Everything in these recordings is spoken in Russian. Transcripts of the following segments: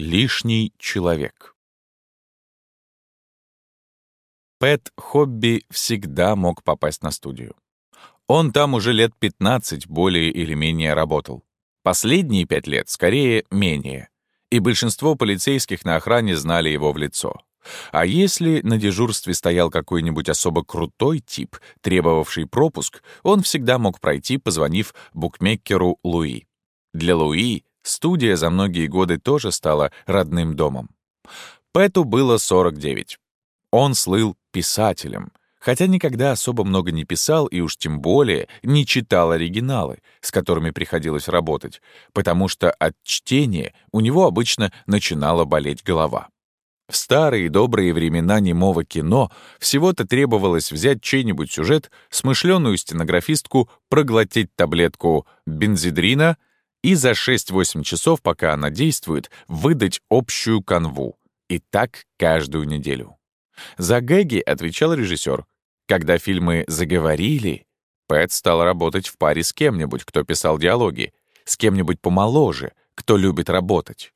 Лишний человек. Пэт Хобби всегда мог попасть на студию. Он там уже лет 15 более или менее работал. Последние пять лет, скорее, менее. И большинство полицейских на охране знали его в лицо. А если на дежурстве стоял какой-нибудь особо крутой тип, требовавший пропуск, он всегда мог пройти, позвонив букмекеру Луи. Для Луи Студия за многие годы тоже стала родным домом. Пэту было 49. Он слыл писателем, хотя никогда особо много не писал и уж тем более не читал оригиналы, с которыми приходилось работать, потому что от чтения у него обычно начинала болеть голова. В старые добрые времена немого кино всего-то требовалось взять чей-нибудь сюжет, смышленую стенографистку проглотить таблетку бензидрина — и за 6-8 часов, пока она действует, выдать общую канву. И так каждую неделю. За гэги отвечал режиссер. Когда фильмы заговорили, Пэт стал работать в паре с кем-нибудь, кто писал диалоги, с кем-нибудь помоложе, кто любит работать.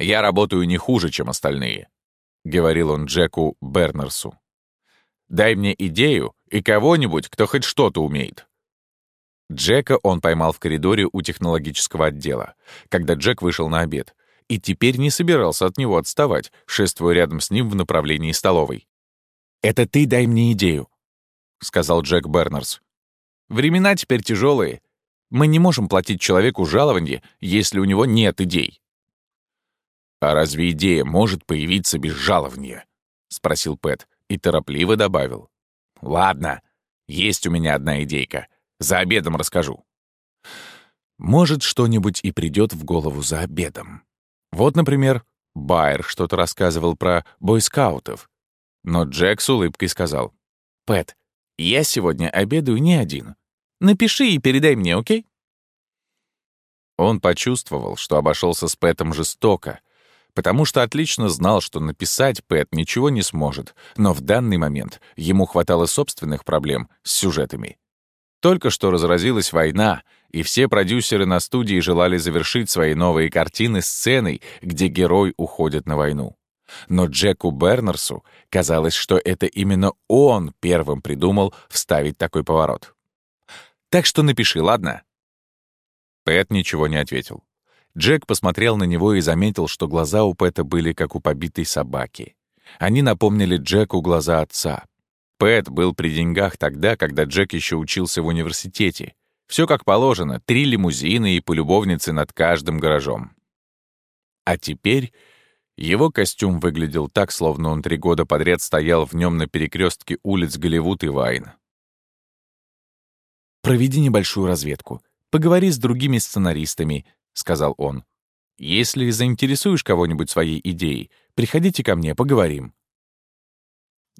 «Я работаю не хуже, чем остальные», — говорил он Джеку Бернерсу. «Дай мне идею и кого-нибудь, кто хоть что-то умеет. Джека он поймал в коридоре у технологического отдела, когда Джек вышел на обед, и теперь не собирался от него отставать, шествуя рядом с ним в направлении столовой. «Это ты дай мне идею», — сказал Джек Бернерс. «Времена теперь тяжелые. Мы не можем платить человеку жалование, если у него нет идей». «А разве идея может появиться без жалования?» — спросил Пэт и торопливо добавил. «Ладно, есть у меня одна идейка. За обедом расскажу. Может, что-нибудь и придет в голову за обедом. Вот, например, Байер что-то рассказывал про бойскаутов. Но Джек с улыбкой сказал, «Пэт, я сегодня обедаю не один. Напиши и передай мне, окей?» Он почувствовал, что обошелся с Пэтом жестоко, потому что отлично знал, что написать Пэт ничего не сможет, но в данный момент ему хватало собственных проблем с сюжетами. Только что разразилась война, и все продюсеры на студии желали завершить свои новые картины сценой, где герой уходит на войну. Но Джеку Бернерсу казалось, что это именно он первым придумал вставить такой поворот. «Так что напиши, ладно?» Пэт ничего не ответил. Джек посмотрел на него и заметил, что глаза у Пэта были как у побитой собаки. Они напомнили Джеку глаза отца. Пэт был при деньгах тогда, когда Джек еще учился в университете. Все как положено, три лимузина и полюбовницы над каждым гаражом. А теперь его костюм выглядел так, словно он три года подряд стоял в нем на перекрестке улиц Голливуд и Вайн. «Проведи небольшую разведку. Поговори с другими сценаристами», — сказал он. «Если заинтересуешь кого-нибудь своей идеей, приходите ко мне, поговорим.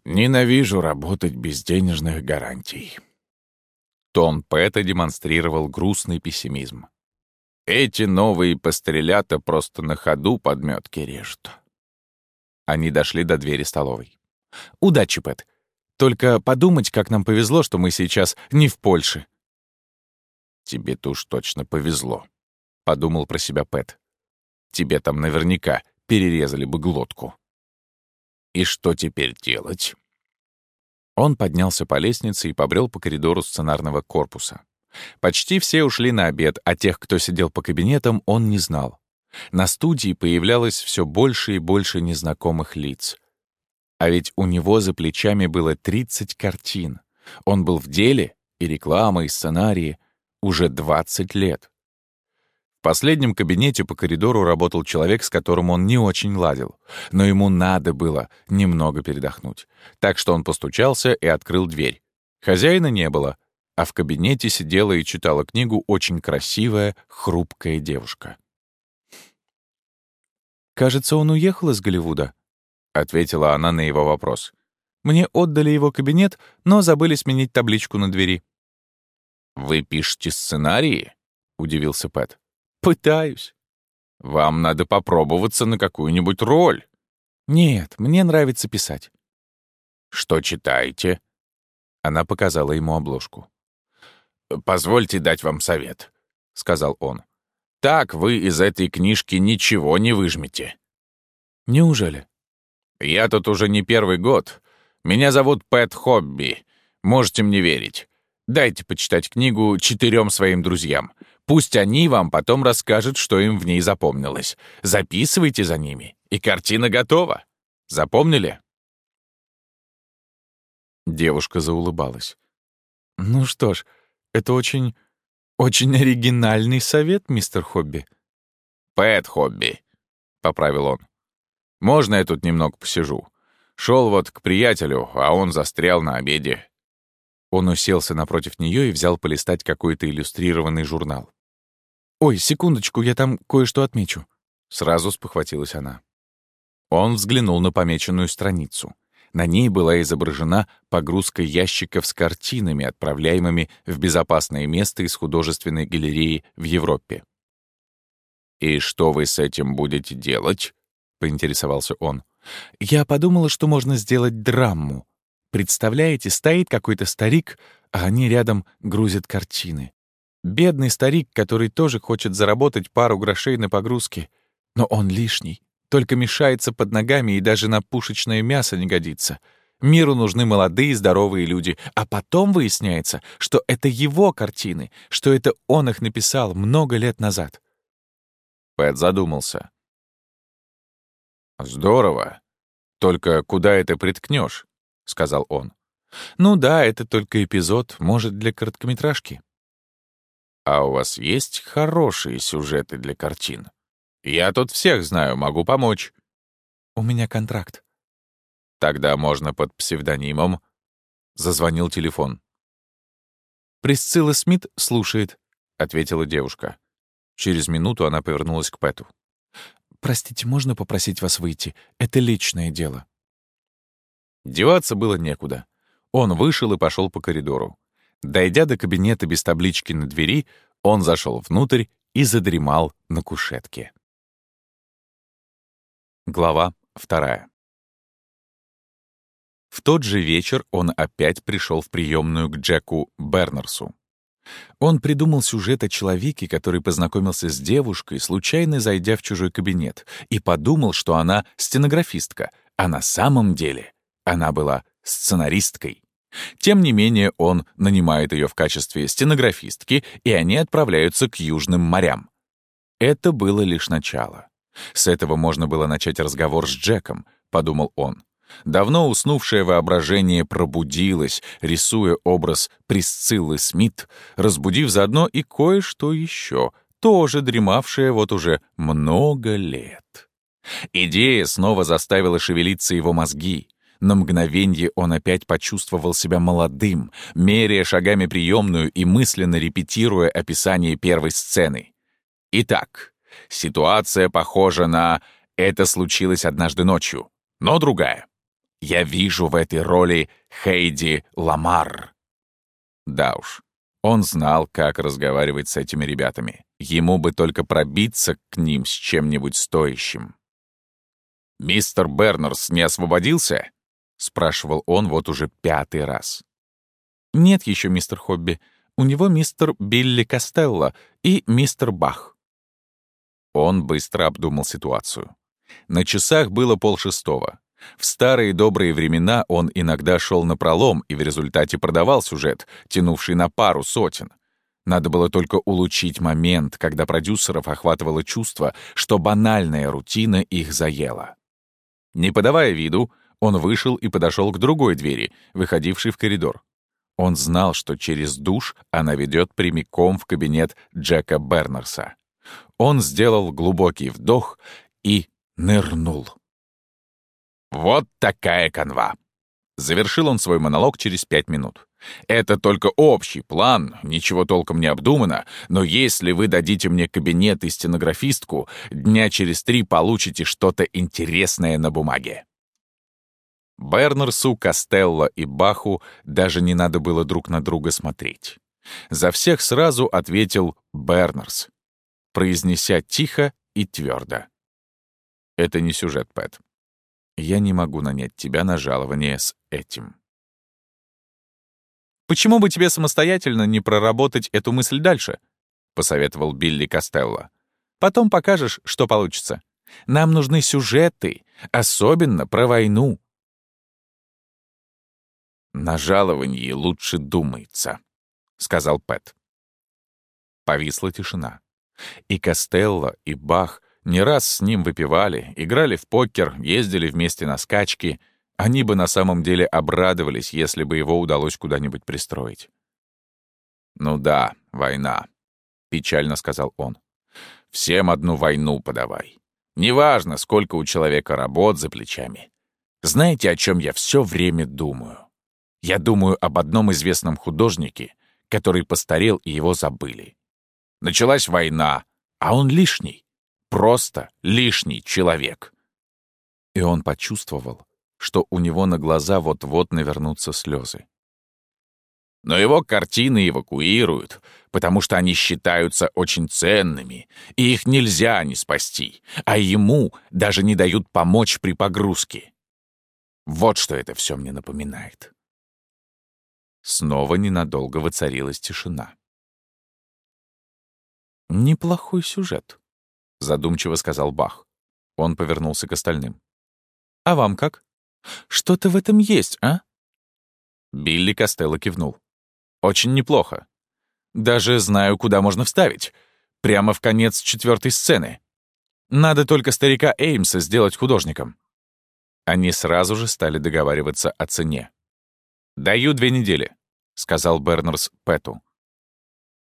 Ненавижу работать без денежных гарантий. Тон Пэта демонстрировал грустный пессимизм. Эти новые пострелята просто на ходу подметки режут. Они дошли до двери столовой. «Удачи, Пэт. Только подумать, как нам повезло, что мы сейчас не в Польше». «Тебе-то уж точно повезло», — подумал про себя Пэт. «Тебе там наверняка перерезали бы глотку». И что теперь делать? Он поднялся по лестнице и побрел по коридору сценарного корпуса. Почти все ушли на обед, а тех, кто сидел по кабинетам, он не знал. На студии появлялось все больше и больше незнакомых лиц. А ведь у него за плечами было 30 картин. Он был в деле, и реклама, и сценарии, уже 20 лет. В последнем кабинете по коридору работал человек, с которым он не очень ладил, но ему надо было немного передохнуть. Так что он постучался и открыл дверь. Хозяина не было, а в кабинете сидела и читала книгу очень красивая, хрупкая девушка. «Кажется, он уехал из Голливуда», — ответила она на его вопрос. «Мне отдали его кабинет, но забыли сменить табличку на двери». «Вы пишете сценарии?» — удивился Пэт. Пытаюсь. Вам надо попробоваться на какую-нибудь роль. Нет, мне нравится писать. Что читаете? Она показала ему обложку. «Позвольте дать вам совет», — сказал он. Так вы из этой книжки ничего не выжмете. Неужели? Я тут уже не первый год. Меня зовут Пэт Хобби. Можете мне верить. Дайте почитать книгу четырем своим друзьям. Пусть они вам потом расскажут, что им в ней запомнилось. Записывайте за ними, и картина готова. Запомнили?» Девушка заулыбалась. «Ну что ж, это очень, очень оригинальный совет, мистер Хобби». «Пэт Хобби», — поправил он. «Можно я тут немного посижу? Шел вот к приятелю, а он застрял на обеде. Он уселся напротив нее и взял полистать какой-то иллюстрированный журнал. «Ой, секундочку, я там кое-что отмечу». Сразу спохватилась она. Он взглянул на помеченную страницу. На ней была изображена погрузка ящиков с картинами, отправляемыми в безопасное место из художественной галереи в Европе. «И что вы с этим будете делать?» — поинтересовался он. Я подумала, что можно сделать драму. Представляете, стоит какой-то старик, а они рядом грузят картины. Бедный старик, который тоже хочет заработать пару грошей на погрузке. Но он лишний, только мешается под ногами и даже на пушечное мясо не годится. Миру нужны молодые здоровые люди, а потом выясняется, что это его картины, что это он их написал много лет назад. Пэт задумался. «Здорово. Только куда это приткнешь?» — сказал он. «Ну да, это только эпизод, может, для короткометражки». «А у вас есть хорошие сюжеты для картин? Я тут всех знаю, могу помочь». «У меня контракт». «Тогда можно под псевдонимом». Зазвонил телефон. «Присцилла Смит слушает», — ответила девушка. Через минуту она повернулась к Пэту. «Простите, можно попросить вас выйти? Это личное дело». Деваться было некуда. Он вышел и пошел по коридору. Дойдя до кабинета без таблички на двери, он зашел внутрь и задремал на кушетке. Глава вторая. В тот же вечер он опять пришел в приемную к Джеку Бернерсу. Он придумал сюжет о человеке, который познакомился с девушкой, случайно зайдя в чужой кабинет, и подумал, что она стенографистка, а на самом деле она была сценаристкой. Тем не менее, он нанимает ее в качестве стенографистки, и они отправляются к Южным морям. Это было лишь начало. С этого можно было начать разговор с Джеком, подумал он. Давно уснувшее воображение пробудилось, рисуя образ Присциллы Смит, разбудив заодно и кое-что еще, тоже дремавшее вот уже много лет. Идея снова заставила шевелиться его мозги. На мгновенье он опять почувствовал себя молодым, меряя шагами приемную и мысленно репетируя описание первой сцены. Итак, ситуация похожа на «это случилось однажды ночью», но другая. Я вижу в этой роли Хейди Ламар. Да уж, он знал, как разговаривать с этими ребятами. Ему бы только пробиться к ним с чем-нибудь стоящим. «Мистер Бернерс не освободился?» — спрашивал он вот уже пятый раз. «Нет еще, мистер Хобби. У него мистер Билли Костелло и мистер Бах». Он быстро обдумал ситуацию. На часах было полшестого. В старые добрые времена он иногда шел на пролом и в результате продавал сюжет, тянувший на пару сотен. Надо было только улучшить момент, когда продюсеров охватывало чувство, что банальная рутина их заела. Не подавая виду, он вышел и подошел к другой двери, выходившей в коридор. Он знал, что через душ она ведет прямиком в кабинет Джека Бернерса. Он сделал глубокий вдох и нырнул. Вот такая канва. Завершил он свой монолог через пять минут. Это только общий план, ничего толком не обдумано, но если вы дадите мне кабинет и стенографистку, дня через три получите что-то интересное на бумаге. Бернерсу, Костелло и Баху даже не надо было друг на друга смотреть. За всех сразу ответил Бернерс, произнеся тихо и твердо. «Это не сюжет, Пэт. Я не могу нанять тебя на жалование с этим». «Почему бы тебе самостоятельно не проработать эту мысль дальше?» — посоветовал Билли Костелло. Потом покажешь, что получится. Нам нужны сюжеты, особенно про войну. «На жаловании лучше думается», — сказал Пэт. Повисла тишина. И Костелло, и Бах не раз с ним выпивали, играли в покер, ездили вместе на скачки. Они бы на самом деле обрадовались, если бы его удалось куда-нибудь пристроить. «Ну да, война», — печально сказал он. «Всем одну войну подавай. Неважно, сколько у человека работ за плечами. Знаете, о чем я все время думаю? Я думаю об одном известном художнике, который постарел и его забыли. Началась война, а он лишний. Просто лишний человек. И он почувствовал, что у него на глаза вот-вот навернутся слезы. Но его картины эвакуируют, потому что они считаются очень ценными, и их нельзя не спасти, а ему даже не дают помочь при погрузке. Вот что это все мне напоминает. Снова ненадолго воцарилась тишина. «Неплохой сюжет», — задумчиво сказал Бах. Он повернулся к остальным. «А вам как? Что-то в этом есть, а?» Билли Костелло кивнул. «Очень неплохо. Даже знаю, куда можно вставить. Прямо в конец четвертой сцены. Надо только старика Эймса сделать художником». Они сразу же стали договариваться о цене. «Даю две недели», — сказал Бернерс Пэту.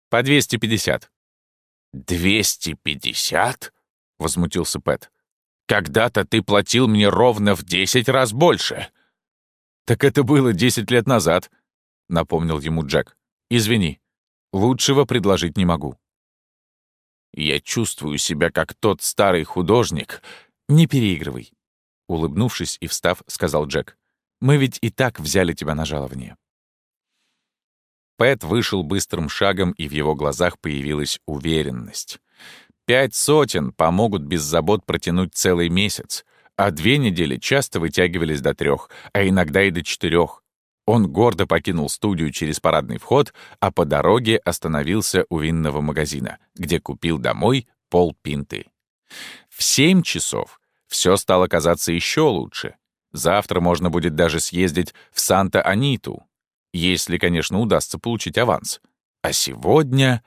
«По 250». «Двести пятьдесят?» — возмутился Пэт. «Когда-то ты платил мне ровно в десять раз больше». «Так это было десять лет назад», — напомнил ему Джек. «Извини, лучшего предложить не могу». «Я чувствую себя как тот старый художник. Не переигрывай», — улыбнувшись и встав, сказал Джек. Мы ведь и так взяли тебя на жалование». Пэт вышел быстрым шагом, и в его глазах появилась уверенность. Пять сотен помогут без забот протянуть целый месяц, а две недели часто вытягивались до трех, а иногда и до четырех. Он гордо покинул студию через парадный вход, а по дороге остановился у винного магазина, где купил домой полпинты. В семь часов все стало казаться еще лучше. Завтра можно будет даже съездить в Санта-Аниту, если, конечно, удастся получить аванс. А сегодня...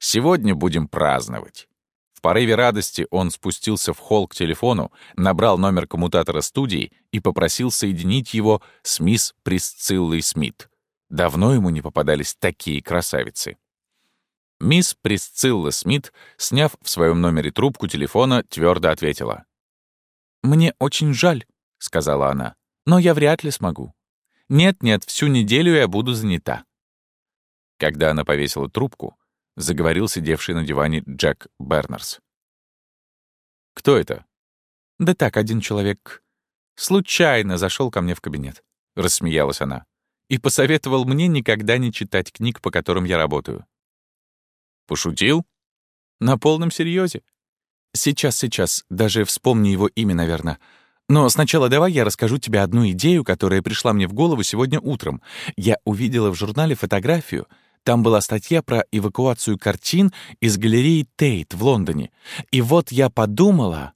Сегодня будем праздновать. В порыве радости он спустился в холл к телефону, набрал номер коммутатора студии и попросил соединить его с мисс Присциллой Смит. Давно ему не попадались такие красавицы. Мисс Присцилла Смит, сняв в своем номере трубку телефона, твердо ответила. «Мне очень жаль сказала она. «Но я вряд ли смогу. Нет-нет, всю неделю я буду занята». Когда она повесила трубку, заговорил сидевший на диване Джек Бернерс. «Кто это?» «Да так, один человек. Случайно зашел ко мне в кабинет», — рассмеялась она, «и посоветовал мне никогда не читать книг, по которым я работаю». «Пошутил?» «На полном серьезе. Сейчас, сейчас, даже вспомни его имя, наверное. Но сначала давай я расскажу тебе одну идею, которая пришла мне в голову сегодня утром. Я увидела в журнале фотографию. Там была статья про эвакуацию картин из галереи Тейт в Лондоне. И вот я подумала...